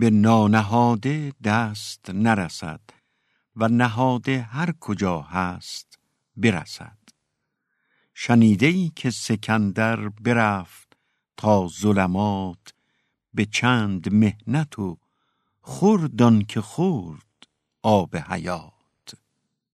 به نانهاده دست نرسد و نهاده هر کجا هست برسد. شنیده ای که سکندر برفت تا ظلمات به چند مهنت و خوردان که خورد آب حیات.